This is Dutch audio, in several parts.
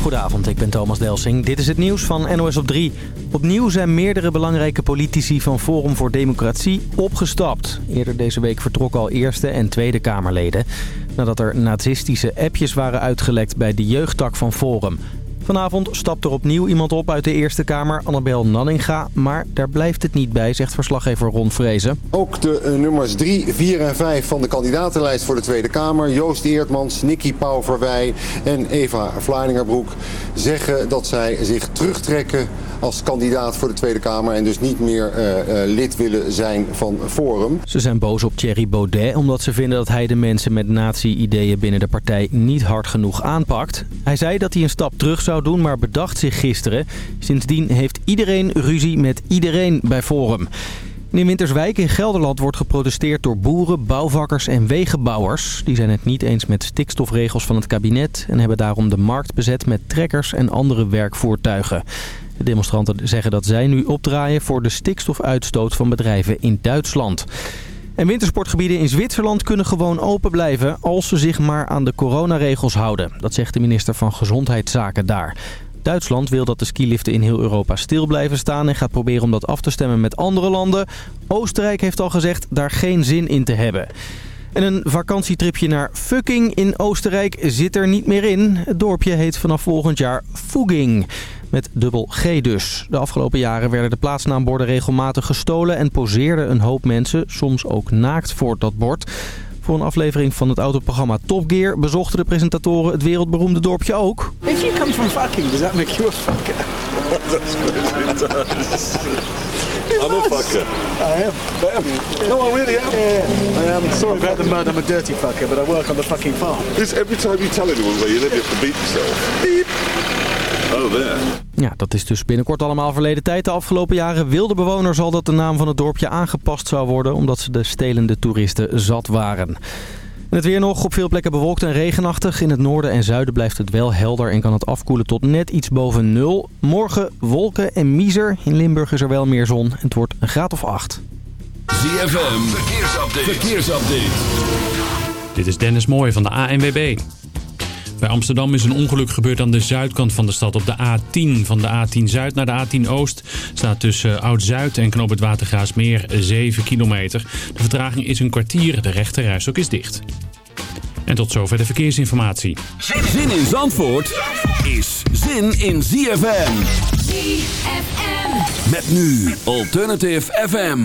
Goedenavond, ik ben Thomas Delsing. Dit is het nieuws van NOS op 3. Opnieuw zijn meerdere belangrijke politici van Forum voor Democratie opgestapt. Eerder deze week vertrokken al Eerste en Tweede Kamerleden... nadat er nazistische appjes waren uitgelekt bij de jeugdtak van Forum. Vanavond stapt er opnieuw iemand op uit de Eerste Kamer, Annabel Nanninga. Maar daar blijft het niet bij, zegt verslaggever Ron Vrezen. Ook de uh, nummers 3, 4 en 5 van de kandidatenlijst voor de Tweede Kamer... Joost Eertmans, Nicky Pauverwij en Eva Vlaardingerbroek... zeggen dat zij zich terugtrekken als kandidaat voor de Tweede Kamer... en dus niet meer uh, uh, lid willen zijn van Forum. Ze zijn boos op Thierry Baudet omdat ze vinden dat hij de mensen met nazi-ideeën binnen de partij niet hard genoeg aanpakt. Hij zei dat hij een stap terug zou doen, maar bedacht zich gisteren. Sindsdien heeft iedereen ruzie met iedereen bij Forum. In Winterswijk in Gelderland wordt geprotesteerd door boeren, bouwvakkers en wegenbouwers. Die zijn het niet eens met stikstofregels van het kabinet... en hebben daarom de markt bezet met trekkers en andere werkvoertuigen. De demonstranten zeggen dat zij nu opdraaien voor de stikstofuitstoot van bedrijven in Duitsland. En wintersportgebieden in Zwitserland kunnen gewoon open blijven als ze zich maar aan de coronaregels houden. Dat zegt de minister van Gezondheidszaken daar. Duitsland wil dat de skiliften in heel Europa stil blijven staan en gaat proberen om dat af te stemmen met andere landen. Oostenrijk heeft al gezegd daar geen zin in te hebben. En een vakantietripje naar Fucking in Oostenrijk zit er niet meer in. Het dorpje heet vanaf volgend jaar Fuging. Met dubbel G dus. De afgelopen jaren werden de plaatsnaamborden regelmatig gestolen... en poseerden een hoop mensen, soms ook naakt voor dat bord. Voor een aflevering van het autoprogramma Top Gear... bezochten de presentatoren het wereldberoemde dorpje ook. If you come from fucking, does that make you a fucker? That's. I'm a fucker. I am. I am. No, I really am. Yeah, I am. Sorry about the mud. I'm a dirty fucker, but I work on the fucking farm. This every time you tell anyone where you live, you have to beat yourself. Beep. Oh, there. Ja, dat is dus binnenkort allemaal verleden tijd. De afgelopen jaren wilde bewoners al dat de naam van het dorpje aangepast zou worden... omdat ze de stelende toeristen zat waren. En het weer nog op veel plekken bewolkt en regenachtig. In het noorden en zuiden blijft het wel helder en kan het afkoelen tot net iets boven nul. Morgen wolken en miezer. In Limburg is er wel meer zon. Het wordt een graad of acht. ZFM, verkeersupdate. verkeersupdate. Dit is Dennis Mooij van de ANWB. Bij Amsterdam is een ongeluk gebeurd aan de zuidkant van de stad. Op de A10 van de A10 Zuid naar de A10 Oost staat tussen Oud-Zuid en Knoop het Watergraasmeer 7 kilometer. De vertraging is een kwartier, de rechterrijstok is dicht. En tot zover de verkeersinformatie. Zin in Zandvoort is zin in ZFM. ZFM. Met nu Alternative FM.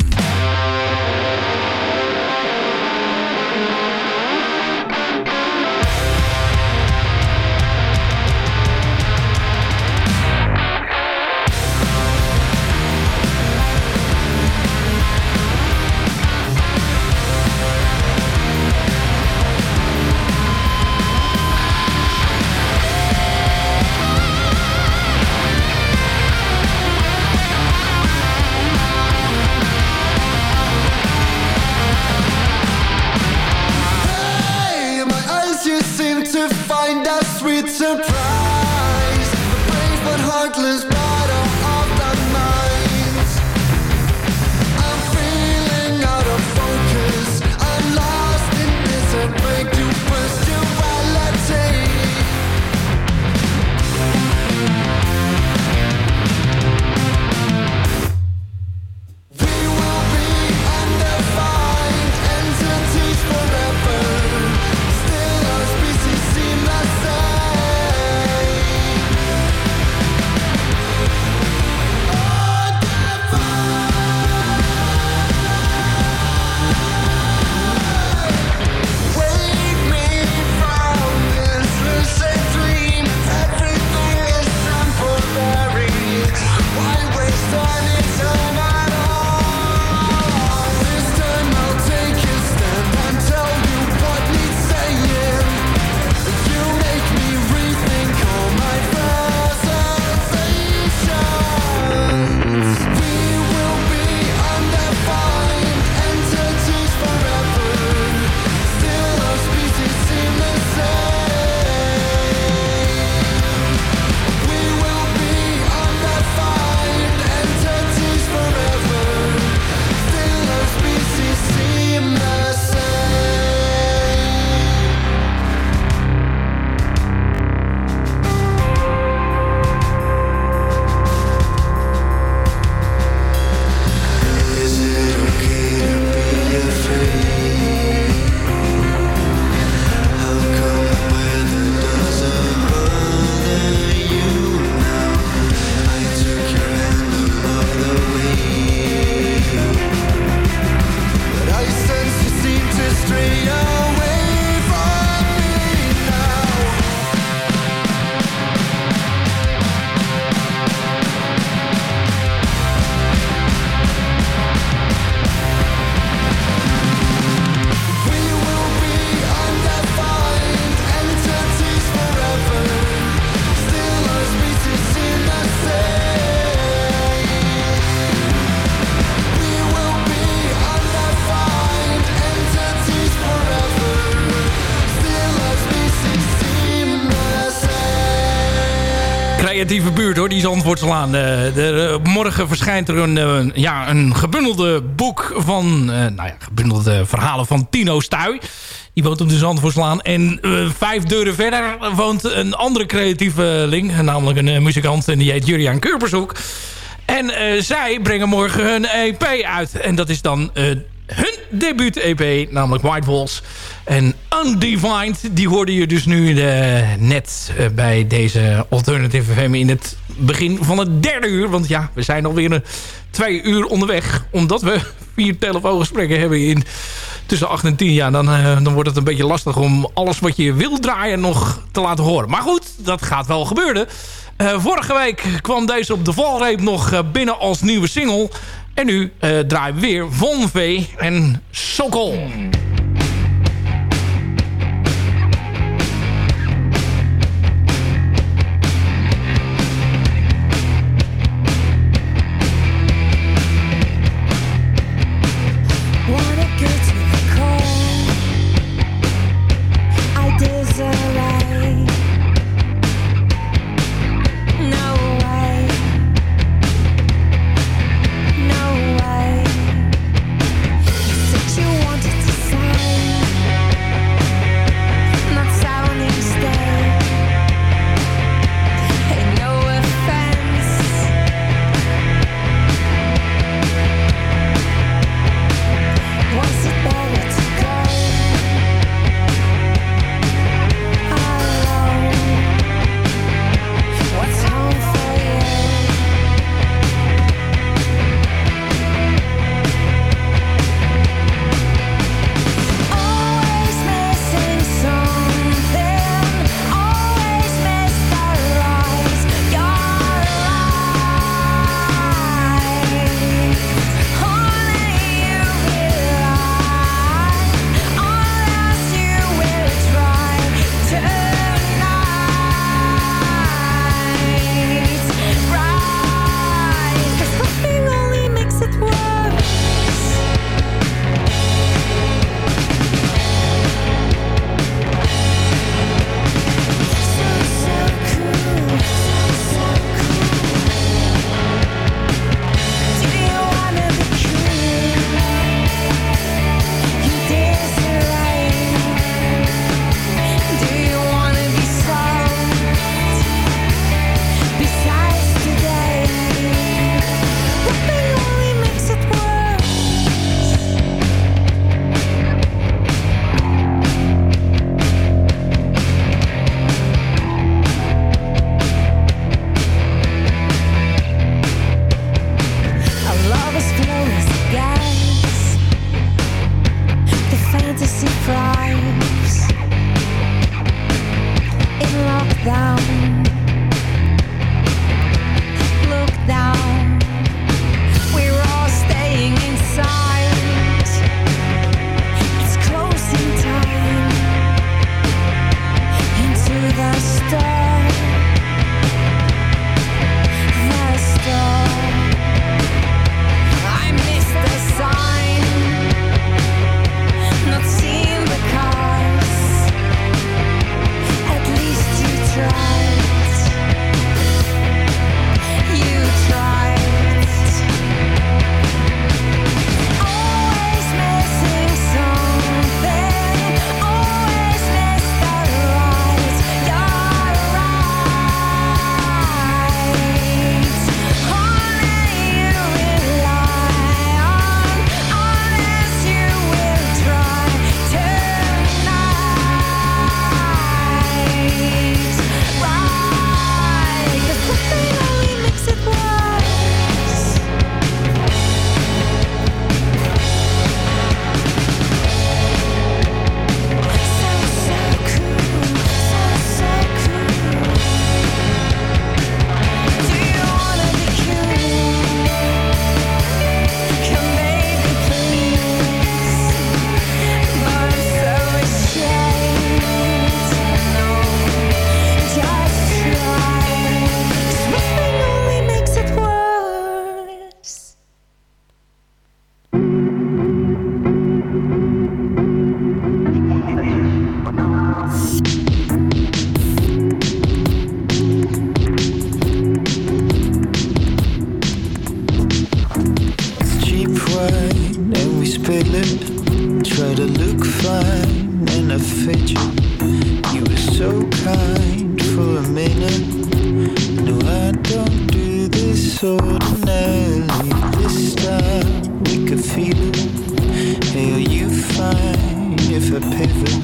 Zandvoortslaan. Uh, de, morgen verschijnt er een, ja, een gebundelde boek van... nou ja, gebundelde verhalen van Tino Stuy. Die woont op de Zandvoortslaan. En vijf deuren verder woont een andere creatieve link. Namelijk een muzikant en die heet Juriaan Keurbershoek. En zij brengen morgen hun EP uit. En dat is dan hun debuut-EP, namelijk White Walls. En Undefined, die hoorde je dus nu uh, net uh, bij deze Alternative FM in het begin van het derde uur. Want ja, we zijn alweer een twee uur onderweg. Omdat we vier telefoongesprekken hebben in tussen 8 en 10 jaar. Dan, dan wordt het een beetje lastig om alles wat je wil draaien nog te laten horen. Maar goed, dat gaat wel gebeuren. vorige week kwam deze op de valreep nog binnen als nieuwe single. En nu uh, draaien we weer Von V en Sokol. Ordinarily. This time we could feel it. Hey, are you fine if I pivot?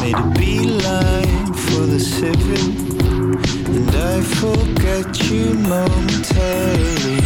Made a beeline for the civic, and I forget you momentarily.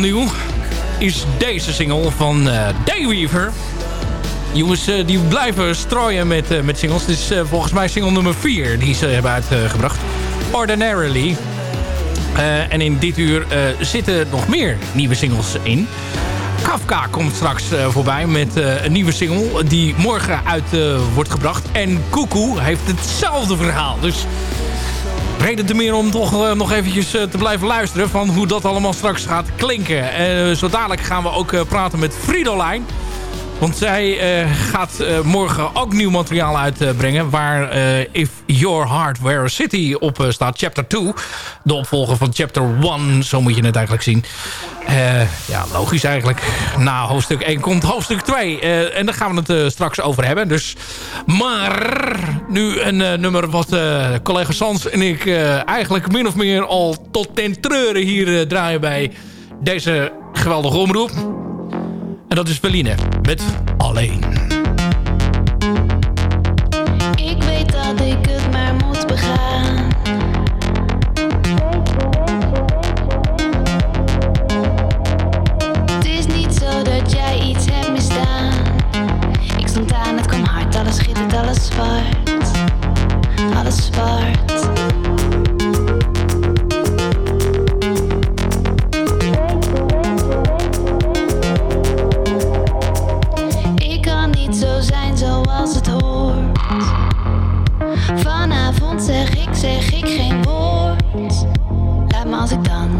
Hagelnieuw is deze single van eh Dayweaver. Jongens, eh, die blijven strooien met, eh, met singles. Dit is volgens mij single nummer 4 die ze hebben uitgebracht. Ordinarily. En in dit uur zitten nog meer nieuwe singles in. Kafka komt straks voorbij met een nieuwe single die morgen uit wordt gebracht. En Koekoe heeft hetzelfde verhaal. Dus reden te meer om toch eh, nog eventjes eh, te blijven luisteren... van hoe dat allemaal straks gaat klinken. Eh, zo dadelijk gaan we ook praten met Fridolijn. Want zij eh, gaat eh, morgen ook nieuw materiaal uitbrengen... waar eh, If Your Heart Were a City op staat. Chapter 2. De opvolger van Chapter 1. Zo moet je het eigenlijk zien. Ja, logisch eigenlijk. Na hoofdstuk 1 komt hoofdstuk 2. Eh, en daar gaan we het straks over hebben. Dus, maar nu een nummer wat collega Sans en ik eigenlijk min of meer al tot ten treuren hier draaien bij deze geweldige omroep. Dat is Berline met Alleen. Ik weet dat ik het maar moet begaan. Het is niet zo dat jij iets hebt misdaan. Ik stond aan, het kwam hard, alles schittert, alles zwart.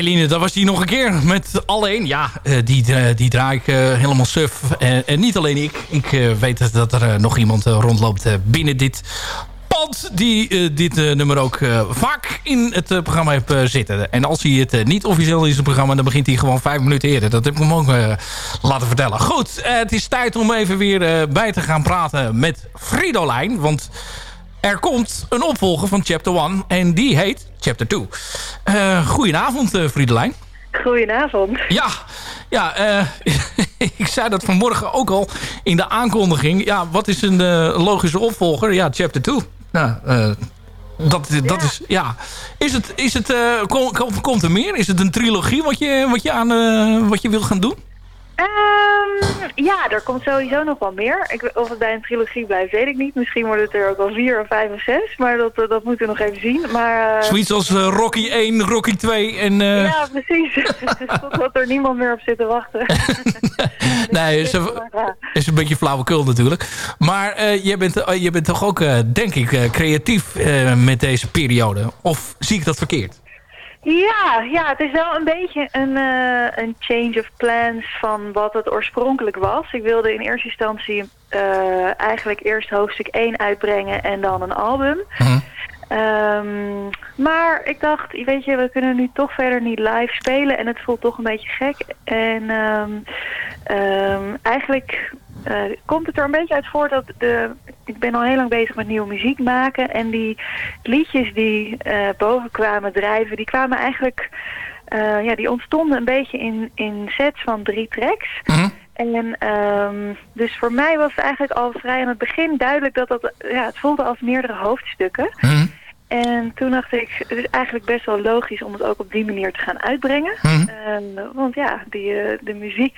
Veline, dat was die nog een keer met alleen. Ja, eh, die, eh, die draai ik eh, helemaal suf. En, en niet alleen ik. Ik weet dat er nog iemand rondloopt binnen dit pand... die dit nummer ook vaak in het programma heeft zitten. En als hij het niet officieel is, het programma... dan begint hij gewoon vijf minuten eerder. Dat heb ik hem ook laten vertellen. Goed, het is tijd om even weer bij te gaan praten met Fridolijn. Want er komt een opvolger van Chapter 1 en die heet Chapter 2. Eh goedenavond, eh Friedelijn. Goedenavond. Ja, ja eh, ik zei dat vanmorgen ook al in de aankondiging. Ja, wat is een logische opvolger? Ja, Chapter 2. Nou, dat, dat is, ja. Is het, is het, kom, kom- komt er meer? Is het een trilogie wat je, wat je, aan, wat je wil gaan doen? Ehm, ja, er komt sowieso nog wel meer. Ik, of het bij een trilogie blijft, weet ik niet. Misschien wordt het er ook wel vier of vijf of zes. Maar dat, eh, dat moeten we nog even zien. Maar, eh, Zoiets als eh, Rocky 1, Rocky 2 en... Ja, precies. Totdat er niemand meer op zit te wachten. nee, is een, is een beetje flauwekul natuurlijk. Maar je, bent, je bent toch ook, denk ik, creatief met deze periode? Of zie ik dat verkeerd? Ja, ja, het is wel een beetje een, eh, een change of plans van wat het oorspronkelijk was. Ik wilde in eerste instantie eh, eigenlijk eerst hoofdstuk 1 uitbrengen en dan een album. Ehm, maar ik dacht, weet je, we kunnen nu toch verder niet live spelen en het voelt toch een beetje gek. En ehm, ehm, eigenlijk eh, komt het er een beetje uit voort dat de, ik ben al heel lang bezig met nieuwe muziek maken. En die liedjes die eh, boven kwamen drijven, die kwamen eigenlijk, eh, ja, die ontstonden een beetje in, in sets van drie tracks. En ehm, dus voor mij was het eigenlijk al vrij aan het begin duidelijk dat dat, ja, het voelde als meerdere hoofdstukken. Mhm. En toen dacht ik, het is eigenlijk best wel logisch om het ook op die manier te gaan uitbrengen. Mhm. Want ja, die, eh, de muziek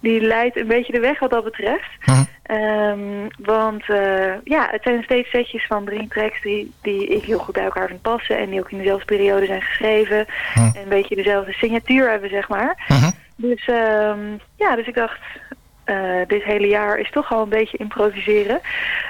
die leidt een beetje de weg wat dat betreft. Mhm. Ehm, want eh, ja, het zijn steeds setjes van drie tracks die, die ik heel goed bij elkaar vind passen. En die ook in dezelfde periode zijn geschreven. Mhm. En een beetje dezelfde signatuur hebben, zeg maar. Dus ehm, ja, dus ik dacht, eh, dit hele jaar is toch al een beetje improviseren.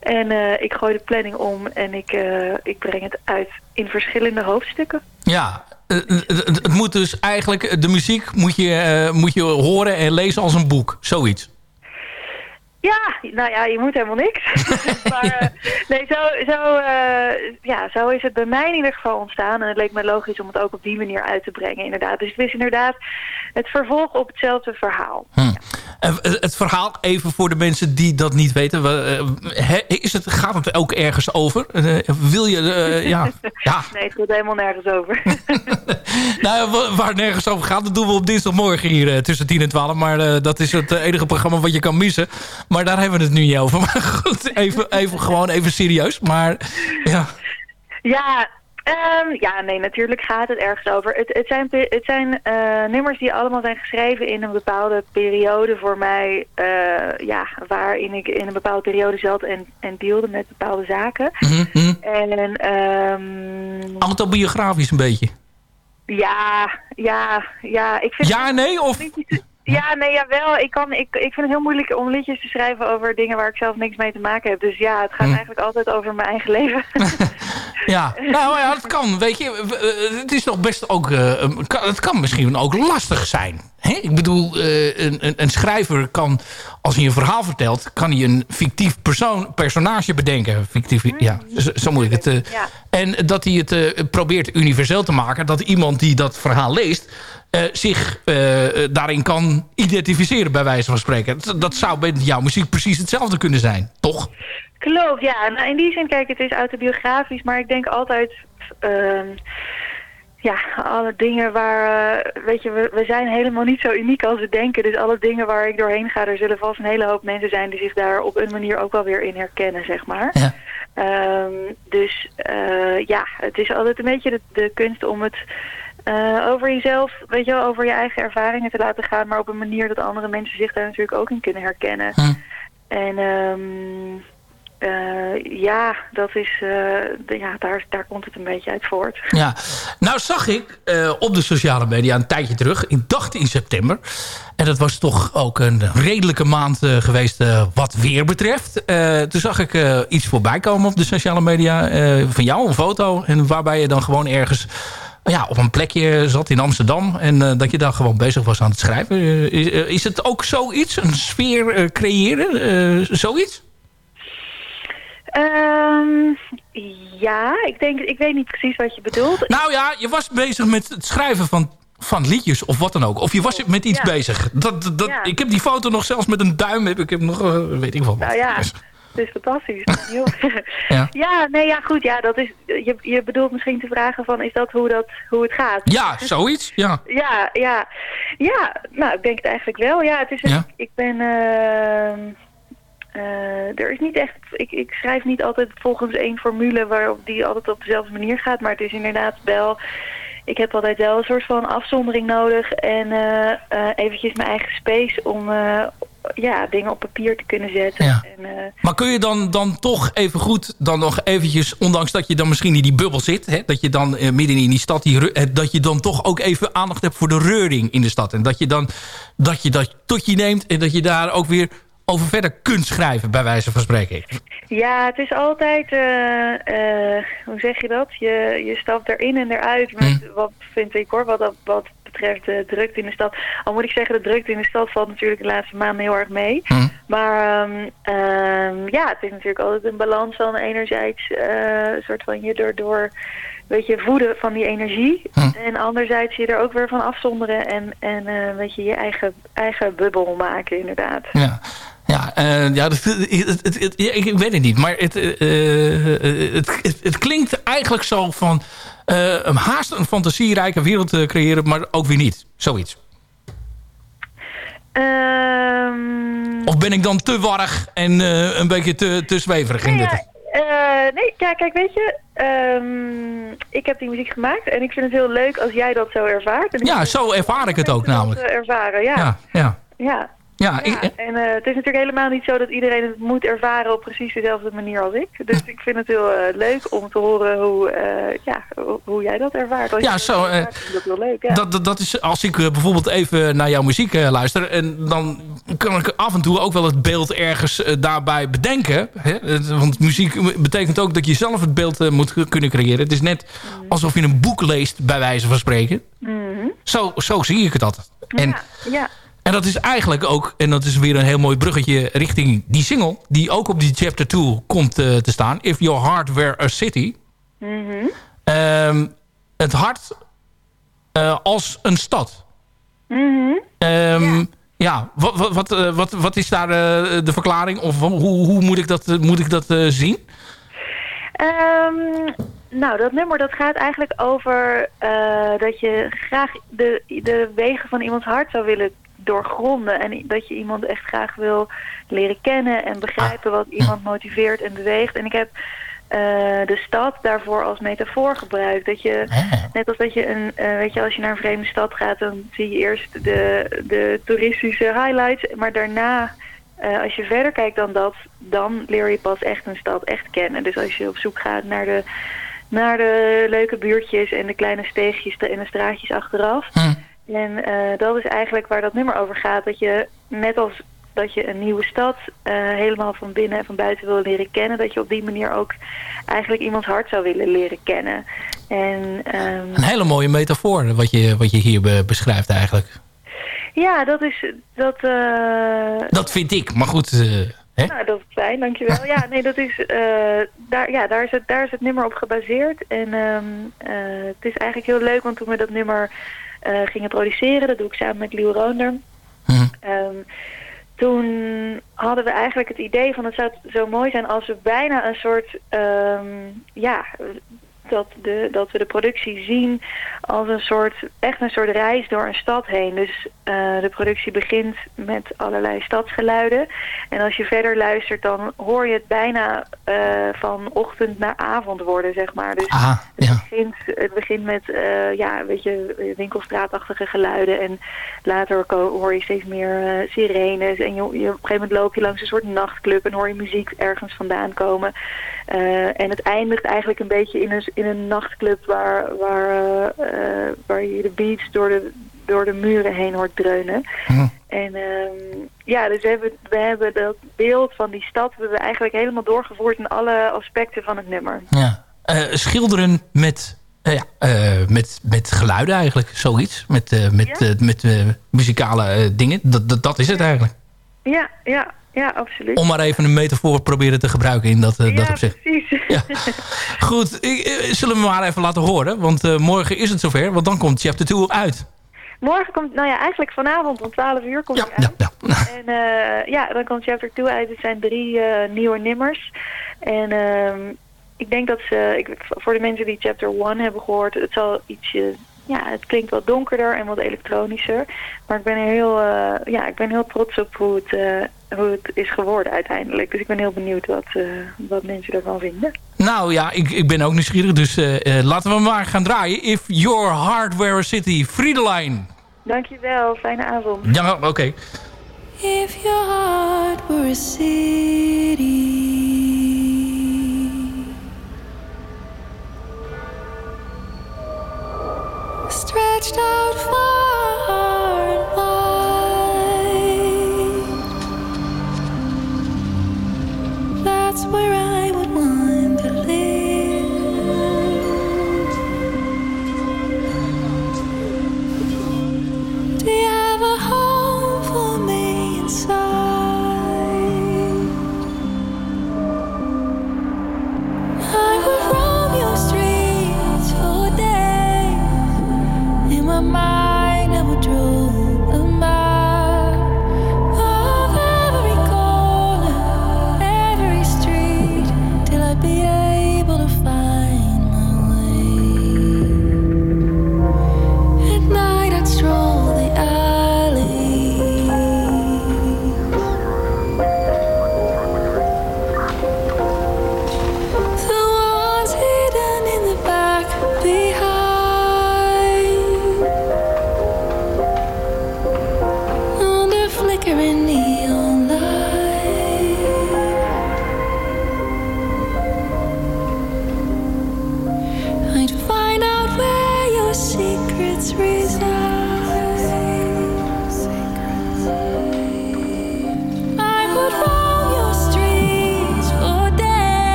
En eh, ik gooi de planning om en ik, eh, ik breng het uit in verschillende hoofdstukken. Ja, het, moet dus eigenlijk... De muziek moet je, moet je horen en lezen als een boek. Zoiets. Ja, nou ja, je moet helemaal niks. maar nee, zo, zo, ja, zo is het bij mij in ieder geval ontstaan. En het leek me logisch om het ook op die manier uit te brengen, inderdaad. Dus het is inderdaad het vervolg op hetzelfde verhaal. Hm. Eh, Het verhaal, even voor de mensen die dat niet weten. we, eh, Is het, gaat het ook ergens over? Eh, Wil je... eh, ja. ja. Nee, het gaat helemaal nergens over. Nou, ja, wa- waar het nergens over gaat, dat doen we op dinsdagmorgen hier eh, tussen 10 en 12. Maar eh, dat is het eh, enige programma wat je kan missen. Maar daar hebben we het nu niet over. Maar goed, even, even, gewoon even serieus. Maar ja, Ja, ehm, ja, nee, natuurlijk gaat het ergens over. Het, het zijn, het zijn eh, nummers die allemaal zijn geschreven in een bepaalde periode voor mij. eh, ja, waarin ik in een bepaalde periode zat en, en deelde met bepaalde zaken. Mhm, mhm. En ehm, autobiografisch een beetje. ja, ja, ja. Ik vind Ja nee? Of... Ja, nee, jawel. Ik, kan, ik, ik vind het heel moeilijk om liedjes te schrijven over dingen waar ik zelf niks mee te maken heb. Dus ja, het gaat Hm. eigenlijk altijd over mijn eigen leven. Ja, nou ja, het kan. Weet je, het is toch best ook... kan- het kan misschien ook lastig zijn. Hè? Ik bedoel, eh, een, een, een schrijver kan, als hij een verhaal vertelt... kan hij een fictief persoon, personage bedenken. Fictief, ja, zo, zo moet ik het... eh, Ja. En dat hij het probeert universeel te maken. Dat iemand die dat verhaal leest... eh, zich eh, daarin kan identificeren, bij wijze van spreken. Dat, dat zou bij jouw muziek precies hetzelfde kunnen zijn, toch? Klopt, ja. Nou, in die zin, kijk, het is autobiografisch, maar ik denk altijd... ehm, ja, alle dingen waar... eh, weet je, we, we zijn helemaal niet zo uniek als we denken. Dus alle dingen waar ik doorheen ga, er zullen vast een hele hoop mensen zijn... die zich daar op een manier ook wel weer in herkennen, zeg maar. Ja. Ehm, dus eh, ja, het is altijd een beetje de, de kunst om het... eh, over jezelf, weet je wel, over je eigen ervaringen te laten gaan, maar op een manier dat andere mensen zich daar natuurlijk ook in kunnen herkennen. En ehm, eh, ja, dat is, eh, de- ja daar, daar komt het een beetje uit voort. Ja, nou zag ik op de sociale media een tijdje terug, ik dacht in september. En dat was toch ook een redelijke maand geweest wat weer betreft. Toen zag ik iets voorbij komen op de sociale media van jou, een foto. En waarbij je dan gewoon ergens ja, op een plekje zat in Amsterdam. En eh, dat je daar gewoon bezig was aan het schrijven. Eh, is, eh, is het ook zoiets, een sfeer creëren, zoiets? Ehm, ja, ik denk, ik weet niet precies wat je bedoelt. Nou ja, je was bezig met het schrijven van, van liedjes of wat dan ook. Of je was met iets Ja. bezig. Dat, dat, Ja. Ik heb die foto nog zelfs met een duim. Heb ik heb nog, weet ik wel wat. Nou ja, Dus, het is fantastisch. Ja. ja, nee, ja, goed. Ja, dat is, je, je bedoelt misschien te vragen van, is dat hoe, dat, hoe het gaat? ja, zoiets. Ja. Ja, ja. Ja, nou, ik denk het eigenlijk wel. Ja, het is een- Ja. ik ben... ehm, eh, er is niet echt... Ik, ik schrijf niet altijd volgens één formule waarop die altijd op dezelfde manier gaat. Maar het is inderdaad wel... Ik heb altijd wel een soort van afzondering nodig. En eh, eh, eventjes mijn eigen space om eh, ja, dingen op papier te kunnen zetten. Ja. En, Maar kun je dan, dan toch even goed, dan nog eventjes, ondanks dat je dan misschien in die bubbel zit, hè, dat je dan midden in die stad, die, dat je dan toch ook even aandacht hebt voor de reuring in de stad. En dat je dan dat je dat tot je neemt en dat je daar ook weer over verder kunt schrijven, bij wijze van spreken. Ja, het is altijd, eh, eh, hoe zeg je dat? Je, je stapt erin en eruit met wat vind ik hoor, wat, dat- wat betreft de drukte in de stad. Al moet ik zeggen, de drukte in de stad valt natuurlijk de laatste maanden heel erg mee. Maar ehm, ehm, ja, het is natuurlijk altijd een balans van enerzijds een soort van je door, door weet je, voeden van die energie. En anderzijds je er ook weer van afzonderen en, en eh, weet je, je eigen, eigen bubbel maken inderdaad. Ja, ja, eh, ja dat, het, het, het- het- ja, ik, weet het niet. Maar het, eh, eh, het, het, het klinkt eigenlijk zo van... een haast een fantasierijke wereld te creëren, maar ook weer niet. Zoiets. Ehm, Of ben ik dan te warrig en een beetje te, te zweverig in dit? Eh, nee, ja, kijk, weet je, ehm, ik heb die muziek gemaakt en ik vind het heel leuk als jij dat zo ervaart. En Ja, zo ervaar ik het ook namelijk. ervaren, ja. Ja, ja. Ja. Ja, ik, En eh, het is natuurlijk helemaal niet zo dat iedereen het moet ervaren op precies dezelfde manier als ik. Dus ik vind het heel eh, leuk om te horen hoe, eh, ja, hoe, jij dat ervaart. Als Ja, zo, dat ervaart, vind ik dat heel leuk, ja. Dat, dat, dat is als ik bijvoorbeeld even naar jouw muziek luister... en dan kan ik af en toe ook wel het beeld ergens daarbij bedenken. Hè? Want muziek betekent ook dat je zelf het beeld moet kunnen creëren. Het is net alsof je een boek leest, bij wijze van spreken. Mhm. Zo, zo zie ik het altijd. En, ja, ja. En dat is eigenlijk ook, en dat is weer een heel mooi bruggetje... richting die single, die ook op die chapter 2 komt eh, te staan. If Your Heart Were a City. Mhm. Ehm, het hart eh, als een stad. Mhm. Ehm, ja, wat, wat, wat, eh, wat, wat is daar eh, de verklaring? Of hoe, hoe moet ik dat, moet ik dat eh, zien? Ehm, nou, dat nummer dat gaat eigenlijk over eh, dat je graag de, de wegen van iemands hart zou willen doorgronden. En dat je iemand echt graag wil leren kennen en begrijpen wat iemand motiveert en beweegt. En ik heb eh, de stad daarvoor als metafoor gebruikt. Dat je, net als dat je een, eh, weet je, als je naar een vreemde stad gaat, dan zie je eerst de, de toeristische highlights, maar daarna eh, als je verder kijkt dan dat, dan leer je pas echt een stad echt kennen. Dus als je op zoek gaat naar de, naar de leuke buurtjes en de kleine steegjes en de straatjes achteraf. En eh, dat is eigenlijk waar dat nummer over gaat. Dat je net als dat je een nieuwe stad eh, helemaal van binnen en van buiten wil leren kennen. Dat je op die manier ook eigenlijk iemands hart zou willen leren kennen. En ehm, Een hele mooie metafoor wat je, wat je hier be- beschrijft eigenlijk. ja, dat is... Dat, eh, Dat vind ik, maar goed. eh, hè? Nou, dat is fijn, dankjewel. Ja, nee, dat is, daar, ja, daar, is het, daar is het nummer op gebaseerd. En ehm, eh, het is eigenlijk heel leuk, want toen we dat nummer gingen produceren, dat doe ik samen met Leeuw Roonder. Ehm, toen hadden we eigenlijk het idee van het zou zo mooi zijn als we bijna een soort, ehm, ja, dat, de, dat we de productie zien als een soort, echt een soort reis door een stad heen. Dus eh, de productie begint met allerlei stadsgeluiden. En als je verder luistert, dan hoor je het bijna eh, van ochtend naar avond worden, zeg maar. Dus Aha, ja. begint, het begint met eh, ja, weet je, winkelstraatachtige geluiden. En later hoor je steeds meer sirenes. En je, je, op een gegeven moment loop je langs een soort nachtclub en hoor je muziek ergens vandaan komen. En het eindigt eigenlijk een beetje in een, in een nachtclub waar, waar, eh, eh, waar je de beats door de, door de muren heen hoort dreunen. En ehm, ja, dus we hebben, we hebben dat beeld van die stad hebben we eigenlijk helemaal doorgevoerd in alle aspecten van het nummer. Ja. Eh, schilderen met, ja, met, met geluiden eigenlijk, zoiets. Met, met, met muzikale dingen. Dat, dat, dat is het eigenlijk. Ja, ja, ja, absoluut. Om maar even een metafoor proberen te gebruiken in dat, eh, dat ja, opzicht. precies. Goed, ik, eh, zullen we maar even laten horen. Want eh, morgen is het zover. Want dan komt chapter 2 uit. Morgen komt, nou ja, eigenlijk vanavond om 12 uur komt hij uit. En eh, ja, dan komt chapter 2 uit. Het zijn drie nieuwe nimmers. En ehm, ik denk dat ze, ik, voor de mensen die chapter 1 hebben gehoord, het zal ietsje, ja, het klinkt wat donkerder en wat elektronischer. Maar ik ben er heel, ja, ik ben heel trots op hoe het, hoe het is geworden uiteindelijk. Dus ik ben heel benieuwd wat, eh, wat mensen ervan vinden. Nou ja, ik, ik ben ook nieuwsgierig. Dus eh, eh, laten we maar gaan draaien. If Your Heart Were a City. Friedelijn. Dankjewel, fijne avond. Ja, oké. If your heart were a city, stretched out far that's where I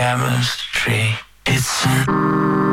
chemistry. It's an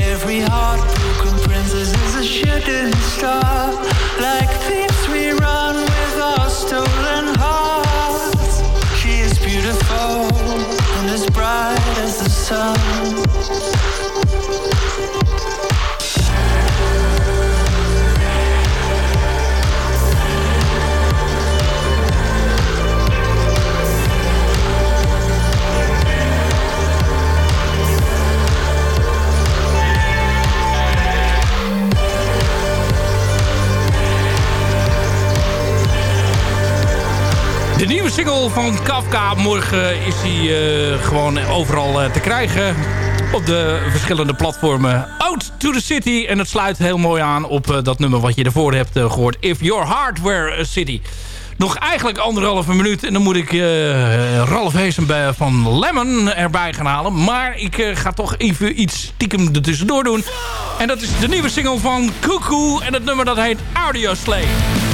Every heartbroken princess is a shooting star. Van Kafka. Morgen is hij eh, gewoon overal eh, te krijgen. Op de verschillende platformen. Out to the City. En het sluit heel mooi aan op eh, dat nummer wat je ervoor hebt eh, gehoord. If Your Heart a City. Nog eigenlijk anderhalve minuut. En dan moet ik Ralf Heesen van Lemon erbij gaan halen. Maar ik ga toch even iets stiekem ertussendoor doen. En dat is de nieuwe single van Cuckoo. En het nummer dat heet Audio Slave.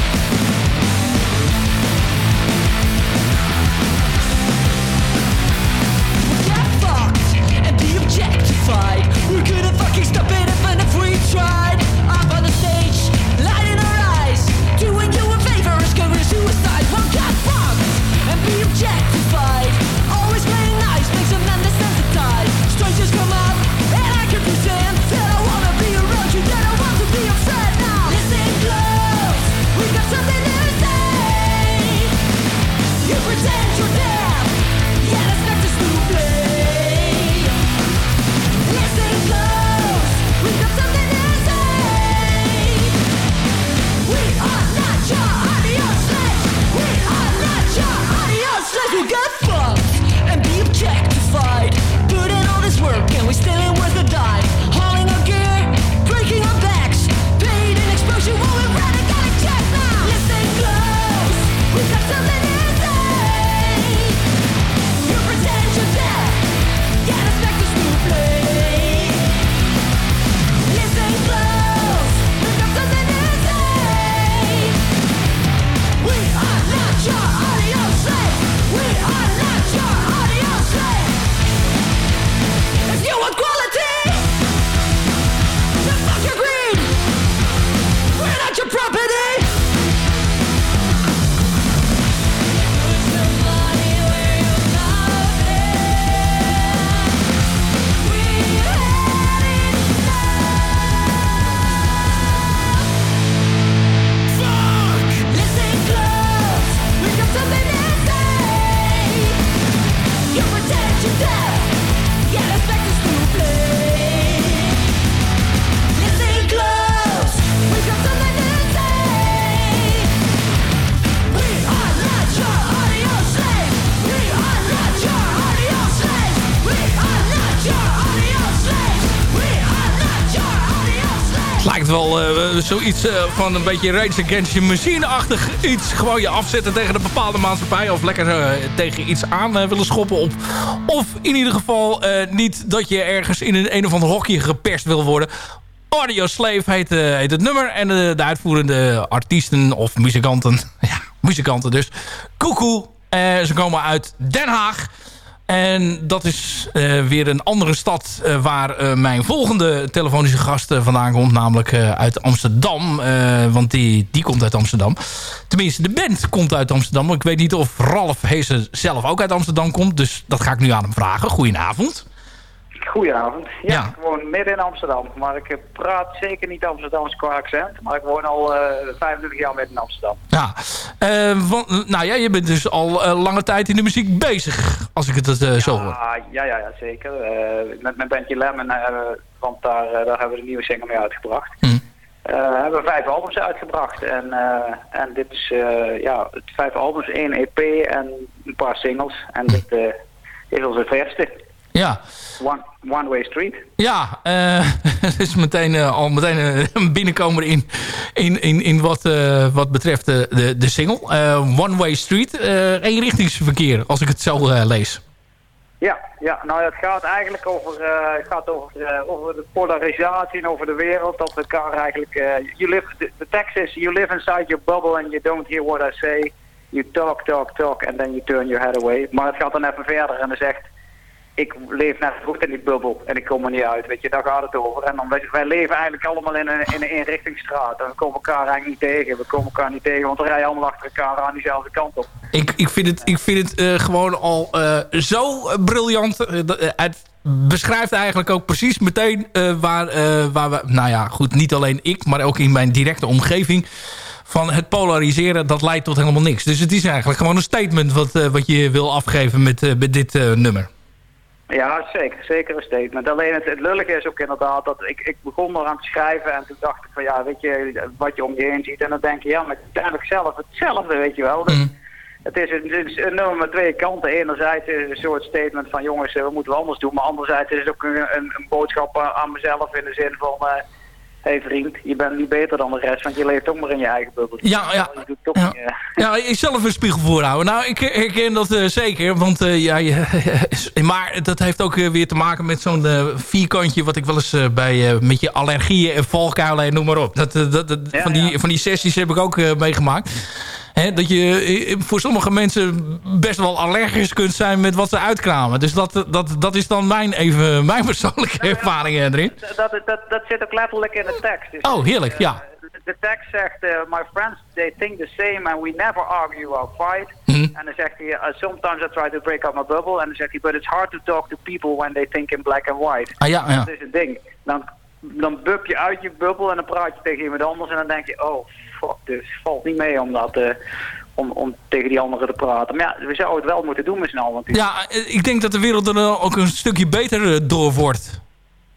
Zoiets eh, van een beetje Rage Against Your Machine-achtig iets. Gewoon je afzetten tegen een bepaalde maatschappij. Of lekker eh, tegen iets aan eh, willen schoppen. Op. Of in ieder geval niet dat je ergens in een, een of ander hokje geperst wil worden. Audio Slave heet, heet het nummer. En de uitvoerende artiesten of muzikanten. Ja, muzikanten dus. Koekoe. Ze komen uit Den Haag. En dat is eh, weer een andere stad eh, waar eh, mijn volgende telefonische gast vandaan komt. Namelijk uit Amsterdam. Want die, die komt uit Amsterdam. Tenminste, de band komt uit Amsterdam. Ik weet niet of Ralf Heesen zelf ook uit Amsterdam komt. Dus dat ga ik nu aan hem vragen. Goedenavond. Goedenavond. Ja, ik woon midden in Amsterdam. Maar ik praat zeker niet Amsterdams qua accent. Maar ik woon al eh 25 jaar midden in Amsterdam. Ja, eh, van, nou ja, je bent dus al eh, lange tijd in de muziek bezig. Als ik het zo hoor. Ah, ja, ja, ja, zeker. Met mijn bandje Lemon, want daar, daar hebben we de nieuwe single mee uitgebracht. Eh, hebben we vijf albums uitgebracht. En, en dit is ja, vijf albums, één EP en een paar singles. En dit eh, is onze verste. Ja. One, One Way Street. Ja, eh, het is meteen, eh, al meteen eh, een binnenkomer in, in, in, in wat, eh, wat betreft de, de, de single. Eh, One Way Street, eh eenrichtingsverkeer, als ik het zo eh, lees. Ja, ja, nou het gaat eigenlijk over, eh, het gaat over, eh, over de polarisatie en over de wereld. Dat we elkaar eigenlijk, eh, you live, de, de tekst is, you live inside your bubble and you don't hear what I say. You talk, talk, talk and then you turn your head away. Maar het gaat dan even verder en dan zegt, ik leef net goed in die bubbel en ik kom er niet uit, weet je, daar gaat het over. En dan, wij, leven eigenlijk allemaal in een, in een eenrichtingsstraat en we komen elkaar eigenlijk niet tegen. We komen elkaar niet tegen, want we rijden allemaal achter elkaar aan diezelfde kant op. Ik, ik vind het, ik vind het eh, gewoon al eh, zo briljant. Eh, het beschrijft eigenlijk ook precies meteen waar, waar we... Nou ja, goed, niet alleen ik, maar ook in mijn directe omgeving... van het polariseren, dat leidt tot helemaal niks. Dus het is eigenlijk gewoon een statement wat, wat je wil afgeven met, met dit nummer. Ja, zeker. Zeker een statement. Alleen het, het lullige is ook inderdaad dat ik, ik begon eraan te schrijven en toen dacht ik van ja, weet je, wat je om je heen ziet. En dan denk je, ja, maar eigenlijk zelf hetzelfde, weet je wel. Dus Het is een, het is een nummer met twee kanten. Enerzijds is het een soort statement van jongens, eh, we moeten wat anders doen. Maar anderzijds is het ook een, een, een boodschap aan, mezelf in de zin van... eh hey vriend, je bent niet beter dan de rest, want je leeft ook maar in je eigen bubbel. Ja, ja. Je doet toch niet, eh, Ja, ik zelf een spiegel voorhouden. Nou, ik herken dat eh, zeker. Want eh, ja, je- maar dat heeft ook eh, weer te maken met zo'n eh, vierkantje... wat ik wel eens eh, bij eh, met je allergieën en valkuilen en noem maar op. Dat, eh, dat, van, die, van die sessies heb ik ook eh, meegemaakt. Hè, dat je eh, voor sommige mensen best wel allergisch kunt zijn met wat ze uitkramen. Dus dat, dat, dat is dan mijn, even, mijn persoonlijke ervaring erin. dat, dat, dat zit ook letterlijk in de tekst. Dus, Oh, heerlijk, ja. de, tekst zegt, eh, my friends, they think the same and we never argue or fight. Mhm. En dan zegt hij, uh, sometimes I try to break up my bubble. En dan zegt hij, but it's hard to talk to people when they think in black and white. Ah, ja, ja. Dat is het ding. Dan, dan bub je uit je bubbel en dan praat je tegen iemand anders en dan denk je, oh, dus valt niet mee om dat... eh, om, om tegen die anderen te praten. Maar ja, we zouden het wel moeten doen met z'n allen. Ja, eh, ik denk dat de wereld er eh, ook een stukje beter door wordt.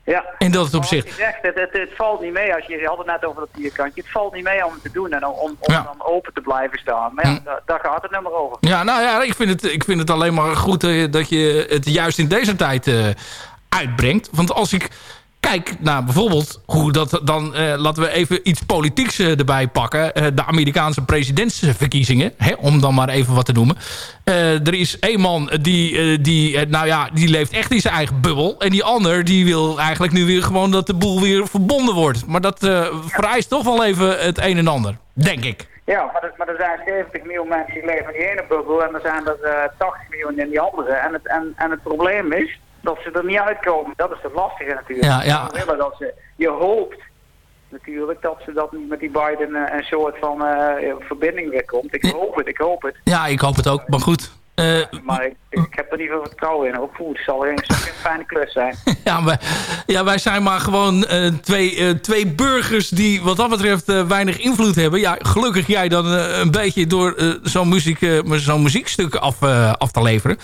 Ja. In dat opzicht. Je zegt, het, het, het valt niet mee, als je, je had het net over dat vierkantje, het valt niet mee om het te doen en om, om, om dan open te blijven staan. Maar ja, daar, daar gaat het nummer over. Ja, nou ja, ik vind het, ik vind het alleen maar goed dat je het juist in deze tijd uitbrengt. Want als ik kijk naar bijvoorbeeld hoe dat dan... eh, laten we even iets politieks eh, erbij pakken. Eh, de Amerikaanse presidentsverkiezingen. Hè, om dan maar even wat te noemen. Er is één man die, die, nou ja, die leeft echt in zijn eigen bubbel. En die ander die wil eigenlijk nu weer gewoon dat de boel weer verbonden wordt. Maar dat vereist toch wel even het een en ander. Denk ik. Ja, maar, er- zijn 70 miljoen mensen die leven in die ene bubbel en er zijn er eh, 80 miljoen in die andere. En het, en, en het probleem is dat ze er niet uitkomen. Dat is het lastige natuurlijk. Ja, ja. Willen dat ze, je hoopt natuurlijk dat ze dat met die Biden eh, een soort van eh, verbinding weer komt. Ik hoop het, ik hoop het. Ja, ik hoop het ook. Maar goed. Eh, Maar ik, ik heb er niet veel vertrouwen in. Ook goed, het zal geen, fijne klus zijn. Ja, wij, ja, wij zijn maar gewoon twee, twee burgers die wat dat betreft weinig invloed hebben. Ja, gelukkig jij dan een beetje door zo'n muziek, zo'n muziekstuk af, af te leveren.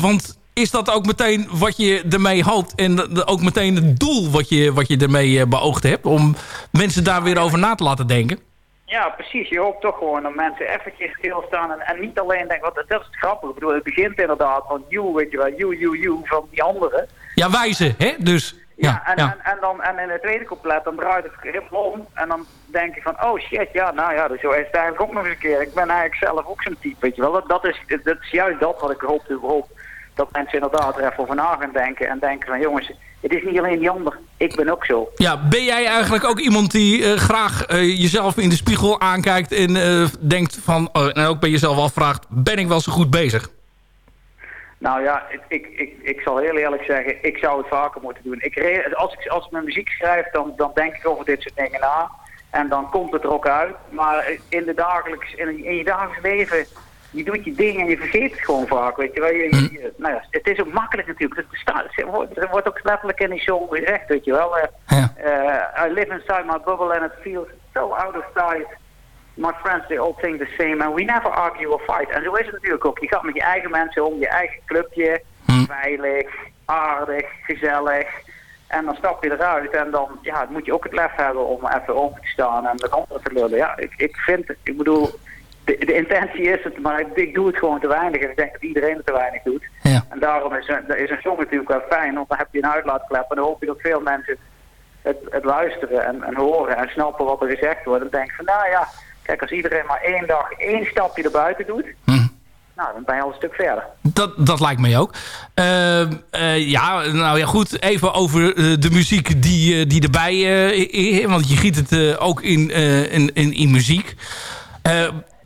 Want is dat ook meteen wat je ermee hoopt en ook meteen het doel wat je, wat je ermee eh, beoogd hebt... om mensen daar weer over na te laten denken? Ja, precies. Je hoopt toch gewoon dat mensen eventjes stilstaan en, en niet alleen denken, want dat is het grappige. Ik bedoel, het begint inderdaad van you, weet je wel, you, you, you, van die anderen. Ja, wijzen, hè? Dus, ja, en, ja. En, en, dan, en in het tweede couplet, dan draait het helemaal om. En dan denk je van, oh shit, ja, nou ja, dus zo is het eigenlijk ook nog eens een keer. Ik ben eigenlijk zelf ook zo'n type, weet je wel. Dat, dat, is, dat is juist dat wat ik hoop, hoop. Dat mensen inderdaad er even over na gaan denken. En denken van, jongens, het is niet alleen die ander. Ik ben ook zo. Ja, ben jij eigenlijk ook iemand die eh, graag eh, jezelf in de spiegel aankijkt... en eh, denkt van, oh, en ook bij jezelf afvraagt... ben ik wel zo goed bezig? Nou ja, ik, ik, ik, ik zal heel eerlijk zeggen, ik zou het vaker moeten doen. Ik als, ik, als ik mijn muziek schrijf, dan, dan denk ik over dit soort dingen na. En dan komt het er ook uit. Maar in, de dagelijks, in, in je dagelijks leven, je doet je dingen en je vergeet het gewoon vaak. Weet je wel. Je, je- nou ja, het is ook makkelijk natuurlijk. Het bestaat, er wordt ook letterlijk in die song gezegd, weet je wel. Eh, eh, I live inside my bubble and it feels so out of sight. My friends, they all think the same and we never argue or fight. En zo is het natuurlijk ook. Je gaat met je eigen mensen om, je eigen clubje. Veilig, aardig, gezellig. En dan stap je eruit en dan ja, moet je ook het lef hebben om even open te staan en met anderen te lullen. Ja, ik, ik vind, ik bedoel, de, de intentie is het, maar ik, ik doe het gewoon te weinig. En ik denk dat iedereen het te weinig doet. En daarom is een, is een song natuurlijk wel fijn, want dan heb je een uitlaatklep en dan hoop je dat veel mensen het, het luisteren en, en horen en snappen wat er gezegd wordt. En denken van, nou ja, kijk, als iedereen maar één dag één stapje erbuiten doet, nou, dan ben je al een stuk verder. Dat, dat lijkt mij ook. Eh, eh, ja, nou ja, goed. Even over eh, de muziek die, eh, die erbij... want je giet het ook in, eh, in, in, in muziek.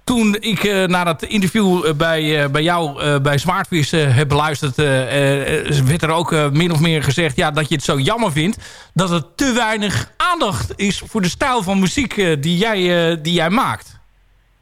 Eh, toen ik uh, naar het interview bij, uh, bij jou bij Zwaardvis heb beluisterd... werd er ook min of meer gezegd ja, dat je het zo jammer vindt... dat er te weinig aandacht is voor de stijl van muziek die, jij, die jij maakt.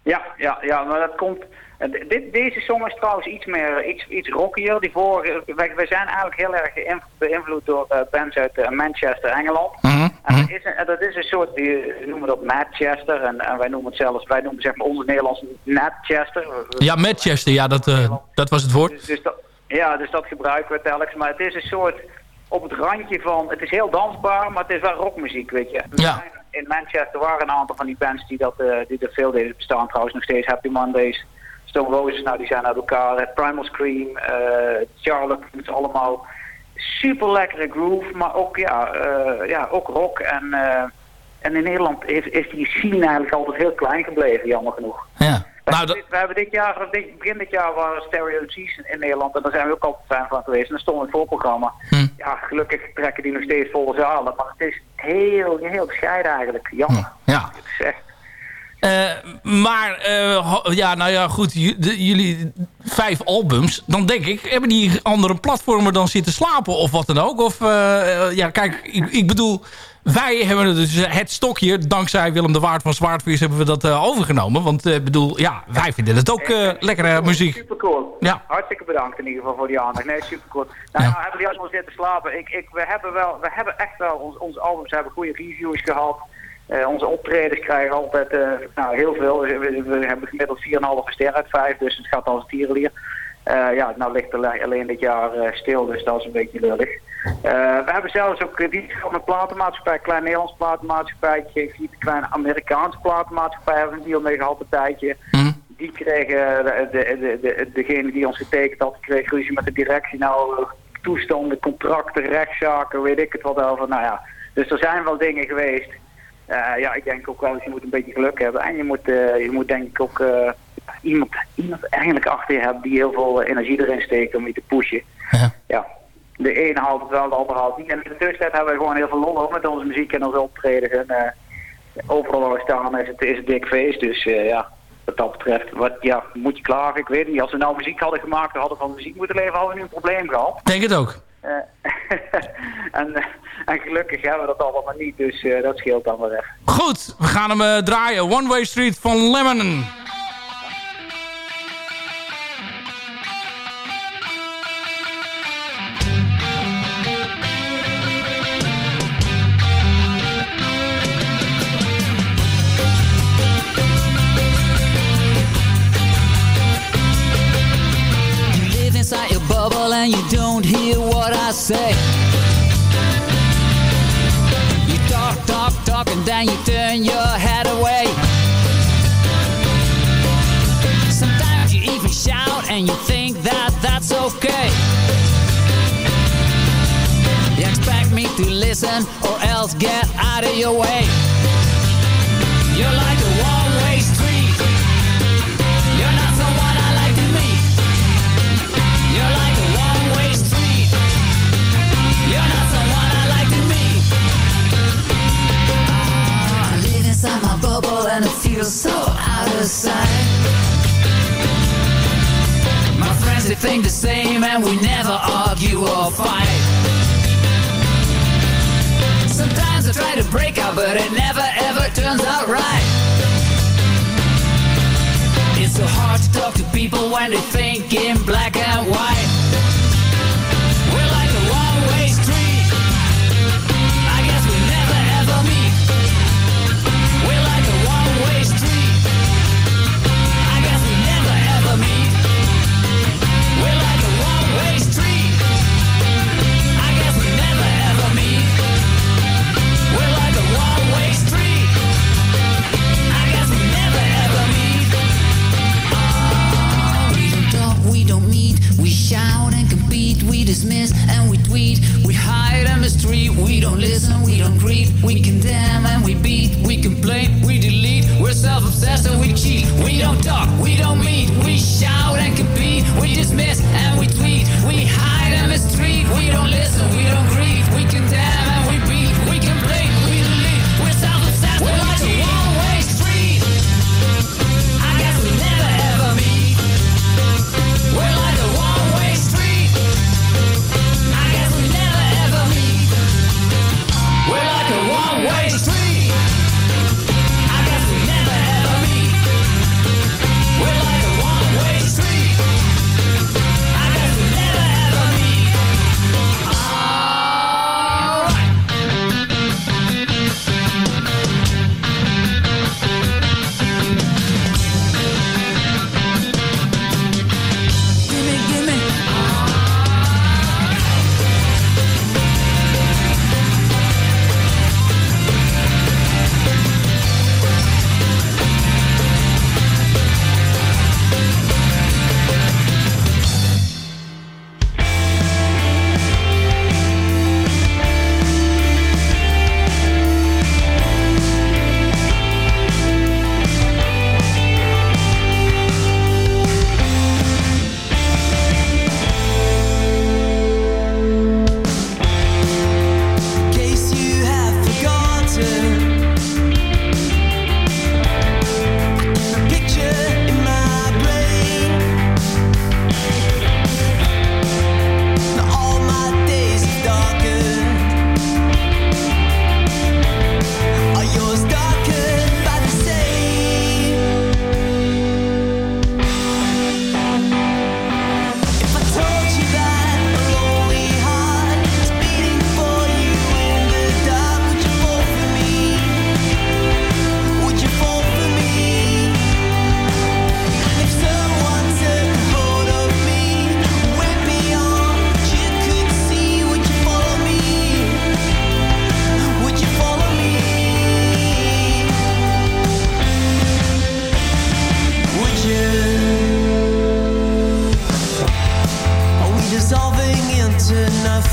Ja, ja, ja, maar dat komt... Dit, deze song is trouwens iets meer, iets, iets rockier. Die vorige, wij, wij zijn eigenlijk heel erg beïnvloed door uh, bands uit uh, Manchester, Engeland. Mm -hmm. En dat is, een, dat is een soort, die noemen dat Manchester. En, en wij noemen het zelfs, wij noemen zeg maar onze Nederlands Manchester. Ja, Manchester, ja, dat, uh, dat was het woord. Dus, dus dat, ja, dus dat gebruiken we telkens. Maar het is een soort, op het randje van, het is heel dansbaar, maar het is wel rockmuziek, weet je. Ja. In Manchester waren een aantal van die bands die, dat, die er veel deden bestaan trouwens nog steeds. Happy Mondays. Stone Roses, nou die zijn uit elkaar. Primal Scream, uh, Charlotte, het is allemaal super lekkere groove, maar ook, ja, uh, ja, ook rock. En, en in Nederland is, is die scene eigenlijk altijd heel klein gebleven, jammer genoeg. Ja. We, nou, hebben, dit, we hebben dit jaar, begin dit jaar waren Stereo G's in Nederland en daar zijn we ook altijd fan van geweest. En daar stond het voorprogramma. Hm. Ja, gelukkig trekken die nog steeds volle zalen, maar het is heel, heel bescheiden eigenlijk. Jammer. Ja. Het is echt, uh, maar, uh, ja, nou ja, goed. Jullie vijf albums. Dan denk ik, hebben die andere platformen dan zitten slapen of wat dan ook? Of, uh, ja, kijk, ik, ik, bedoel... Wij hebben dus het stokje, dankzij Willem de Waard van Zwaardvis hebben we dat overgenomen. Want ik bedoel, ja, wij vinden het ook lekkere muziek. Super cool. Ja. Hartstikke bedankt in ieder geval voor die aandacht. Nee, super cool. Nou, ja. nou hebben die allemaal zitten slapen. Ik, ik, we, hebben wel, we hebben echt wel, ons, onze albums hebben goede reviews gehad. Uh, onze optredens krijgen altijd uh, nou, heel veel. We, hebben gemiddeld 4,5 ster uit 5, dus het gaat als een tierenlier. Uh, ja, nou ligt er alleen dit jaar stil, dus dat is een beetje lullig. we hebben zelfs ook die van een platenmaatschappij, een klein Nederlands platenmaatschappij, een klein Amerikaanse platenmaatschappij, hebben we een deal mee gehad een tijdje. Mm. Die kregen, de, de, de, degene die ons getekend had, kreeg ruzie met de directie. Nou, toestanden, contracten, rechtszaken, weet ik het wat over. Nou ja, dus er zijn wel dingen geweest. Uh, ja, ik denk ook wel dat je moet een beetje geluk hebben. En je moet, uh, je moet denk ik ook uh, iemand, iemand eigenlijk achter je hebben die heel veel energie erin steekt om je te pushen. Ja. ja. De ene haalt het wel, de ander haalt het niet. En in de tussentijd hebben we gewoon heel veel lol met onze muziek en onze optreden. En overal waar we staan is het, is het dik feest. Dus ja, wat dat betreft, wat, ja, moet je klagen? Ik weet niet. Als we nou muziek hadden gemaakt en hadden van muziek moeten leven, hadden we nu een probleem gehad. Denk het ook. en, en gelukkig hebben we dat allemaal niet, dus uh, dat scheelt dan wel weg. Goed, we gaan hem uh, draaien. One Way Street van Lemon. inside your bubble and you don't hear what I say. Talk, talk, talk, and then you turn your head away. Sometimes you even shout and you think that that's okay. You expect me to listen or else get out of your way. You're like a so out of sight. My friends they think the same and we never argue or fight. Sometimes I try to break out, but it never ever turns out right. It's so hard to talk to people when they think in black and white. We dismiss and we tweet. We hide on the street. We don't listen, we don't greet. We condemn and we beat. We complain, we delete. We're self-obsessed and we cheat. We don't talk, we don't meet. We shout and compete. We dismiss and we tweet. We hide on the street. We don't listen, we don't greet. We condemn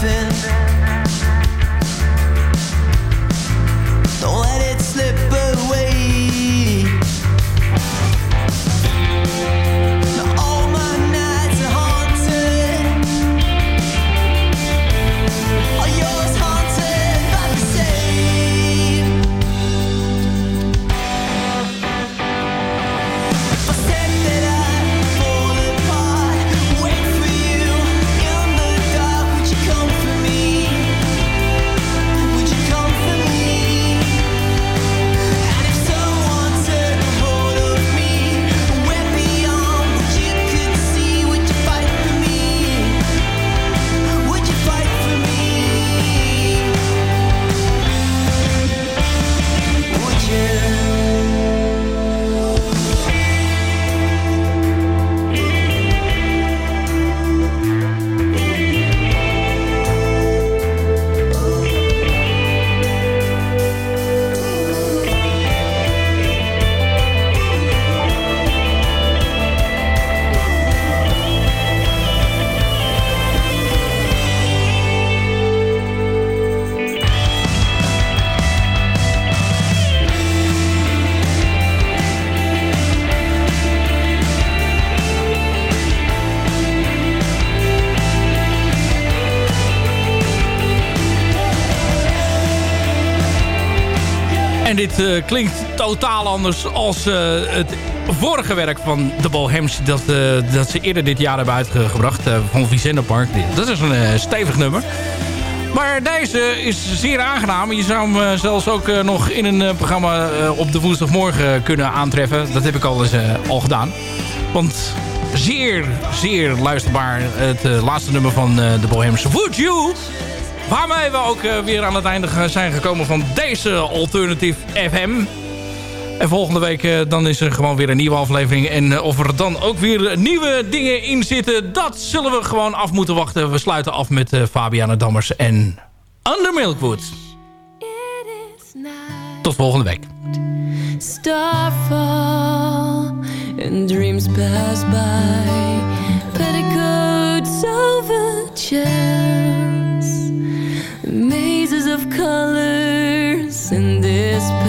nothing klinkt totaal anders als eh, het vorige werk van de Bohems... Dat, eh, dat ze eerder dit jaar hebben uitgebracht, eh, van Vicente Park. Dat is een stevig nummer. Maar deze is zeer aangenaam. Je zou hem zelfs ook nog in een programma op de woensdagmorgen kunnen aantreffen. Dat heb ik al eens al gedaan. Want zeer, zeer luisterbaar het laatste nummer van de Bohems. Would You? Waarmee we ook eh, weer aan het einde zijn gekomen van deze Alternative FM. En volgende week eh, dan is er gewoon weer een nieuwe aflevering. En eh, of er dan ook weer nieuwe dingen in zitten... dat zullen we gewoon af moeten wachten. We sluiten af met Fabiana Dammers en Under Milkwood. Tot volgende week. Starfall and dreams pass by. Petticoats over mazes of colors and despairs.